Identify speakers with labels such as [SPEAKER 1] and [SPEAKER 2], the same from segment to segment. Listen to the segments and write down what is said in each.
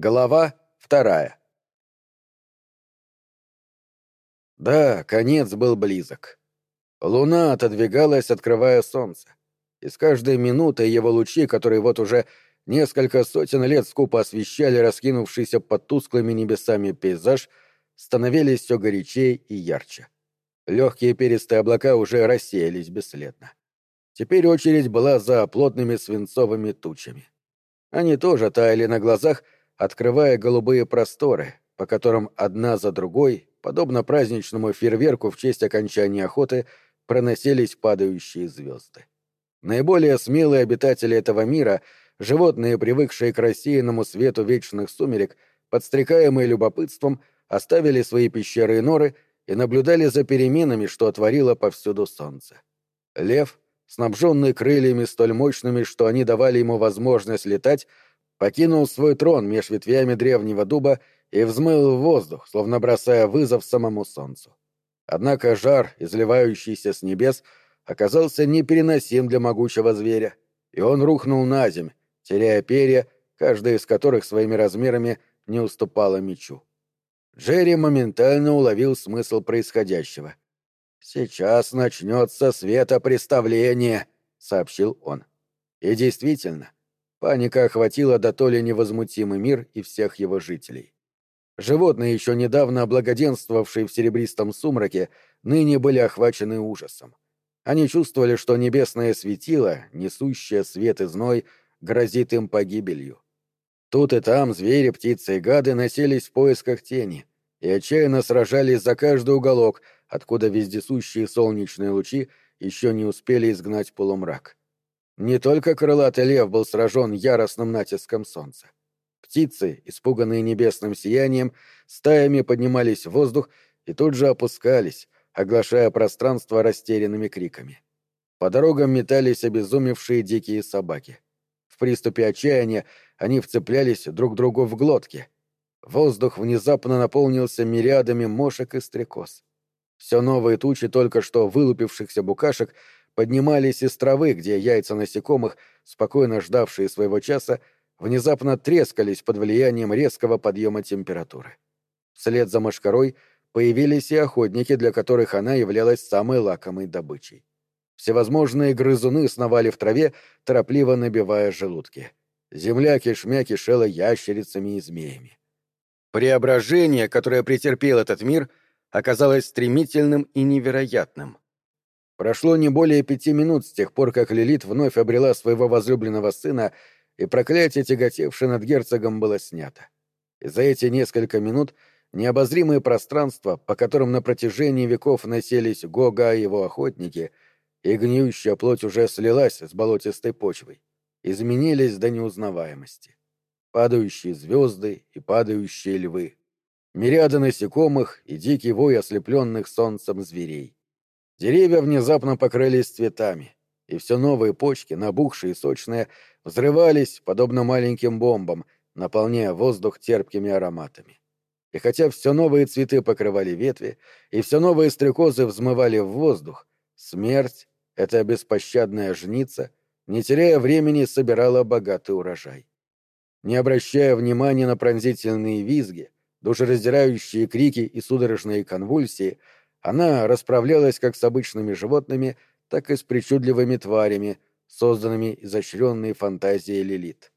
[SPEAKER 1] Глава вторая. Да, конец был близок. Луна отодвигалась, открывая солнце. И с каждой минутой его лучи, которые вот уже несколько сотен лет скупо освещали раскинувшийся под тусклыми небесами пейзаж, становились все горячее и ярче. Легкие перистые облака уже рассеялись бесследно. Теперь очередь была за плотными свинцовыми тучами. Они тоже таяли на глазах, открывая голубые просторы, по которым одна за другой, подобно праздничному фейерверку в честь окончания охоты, проносились падающие звезды. Наиболее смелые обитатели этого мира, животные, привыкшие к рассеянному свету вечных сумерек, подстрекаемые любопытством, оставили свои пещеры и норы и наблюдали за переменами, что творило повсюду солнце. Лев, снабженный крыльями столь мощными, что они давали ему возможность летать, покинул свой трон меж ветвями древнего дуба и взмыл в воздух, словно бросая вызов самому солнцу. Однако жар, изливающийся с небес, оказался непереносим для могучего зверя, и он рухнул на земь, теряя перья, каждая из которых своими размерами не уступала мечу. Джерри моментально уловил смысл происходящего. «Сейчас начнется светопреставление», — сообщил он. И действительно, Паника охватила до то ли невозмутимый мир и всех его жителей. Животные, еще недавно облагоденствовавшие в серебристом сумраке, ныне были охвачены ужасом. Они чувствовали, что небесное светило, несущее свет и зной, грозит им погибелью. Тут и там звери, птицы и гады носились в поисках тени и отчаянно сражались за каждый уголок, откуда вездесущие солнечные лучи еще не успели изгнать полумрак. Не только крылатый лев был сражен яростным натиском солнца. Птицы, испуганные небесным сиянием, стаями поднимались в воздух и тут же опускались, оглашая пространство растерянными криками. По дорогам метались обезумевшие дикие собаки. В приступе отчаяния они вцеплялись друг другу в глотки. Воздух внезапно наполнился мириадами мошек и стрекоз. Все новые тучи только что вылупившихся букашек поднимались из травы, где яйца насекомых, спокойно ждавшие своего часа, внезапно трескались под влиянием резкого подъема температуры. Вслед за мошкарой появились и охотники, для которых она являлась самой лакомой добычей. Всевозможные грызуны сновали в траве, торопливо набивая желудки. Земля кишмя кишела ящерицами и змеями. Преображение, которое претерпел этот мир, оказалось стремительным и невероятным. Прошло не более пяти минут с тех пор, как Лилит вновь обрела своего возлюбленного сына, и проклятие, тяготевшее над герцогом, было снято. И за эти несколько минут необозримые пространства, по которым на протяжении веков носились Гога и его охотники, и гниющая плоть уже слилась с болотистой почвой, изменились до неузнаваемости. Падающие звезды и падающие львы, мириады насекомых и дикий вой ослепленных солнцем зверей. Деревья внезапно покрылись цветами, и все новые почки, набухшие и сочные, взрывались, подобно маленьким бомбам, наполняя воздух терпкими ароматами. И хотя все новые цветы покрывали ветви, и все новые стрекозы взмывали в воздух, смерть, эта беспощадная жница, не теряя времени, собирала богатый урожай. Не обращая внимания на пронзительные визги, душераздирающие крики и судорожные конвульсии, она расправлялась как с обычными животными, так и с причудливыми тварями, созданными изощренной фантазией Лилит.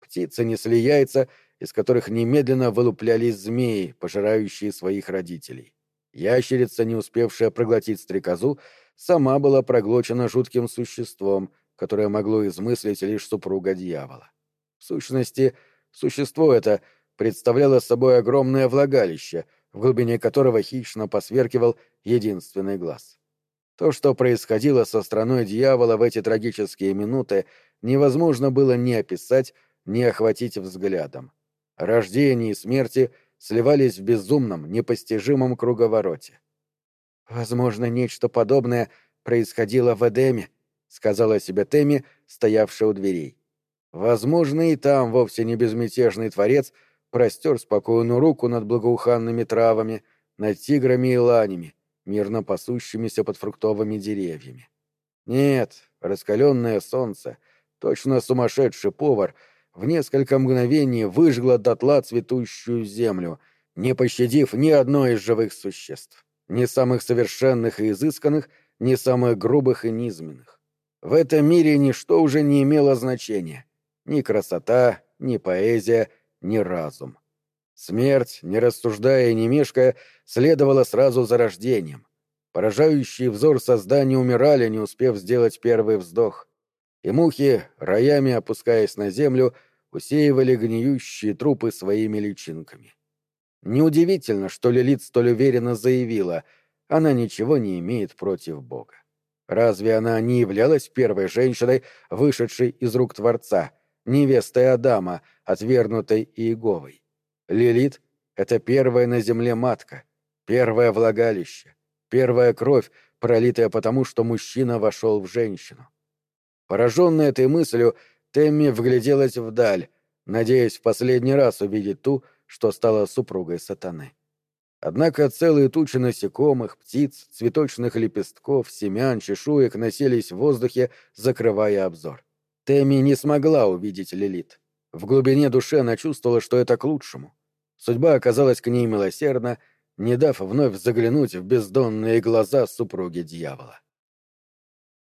[SPEAKER 1] Птицы несли яйца, из которых немедленно вылуплялись змеи, пожирающие своих родителей. Ящерица, не успевшая проглотить стрекозу, сама была проглочена жутким существом, которое могло измыслить лишь супруга дьявола. В сущности, существо это представляло собой огромное влагалище — в глубине которого хищно посверкивал единственный глаз. То, что происходило со страной дьявола в эти трагические минуты, невозможно было ни описать, ни охватить взглядом. Рождение и смерти сливались в безумном, непостижимом круговороте. «Возможно, нечто подобное происходило в Эдеме», — сказала себе Теми, стоявшая у дверей. «Возможно, и там вовсе не безмятежный творец — простер спокойную руку над благоуханными травами, над тиграми и ланями, мирно пасущимися под фруктовыми деревьями. Нет, раскаленное солнце, точно сумасшедший повар, в несколько мгновений выжгла дотла цветущую землю, не пощадив ни одной из живых существ, ни самых совершенных и изысканных, ни самых грубых и низменных. В этом мире ничто уже не имело значения. Ни красота, ни поэзия, ни разум. Смерть, не рассуждая и не мешкая, следовала сразу за рождением. Поражающий взор создания умирали, не успев сделать первый вздох. И мухи, роями опускаясь на землю, усеивали гниющие трупы своими личинками. Неудивительно, что Лилит столь уверенно заявила, она ничего не имеет против Бога. Разве она не являлась первой женщиной, вышедшей из рук Творца, невестой Адама, отвергнутой Иеговой? Лилит — это первая на земле матка, первое влагалище, первая кровь, пролитая потому, что мужчина вошел в женщину. Пораженная этой мыслью, Темми вгляделась вдаль, надеясь в последний раз увидеть ту, что стала супругой сатаны. Однако целые тучи насекомых, птиц, цветочных лепестков, семян, чешуек носились в воздухе, закрывая обзор. Тэмми не смогла увидеть Лилит. В глубине души она чувствовала, что это к лучшему. Судьба оказалась к ней милосердна, не дав вновь заглянуть в бездонные глаза супруги дьявола.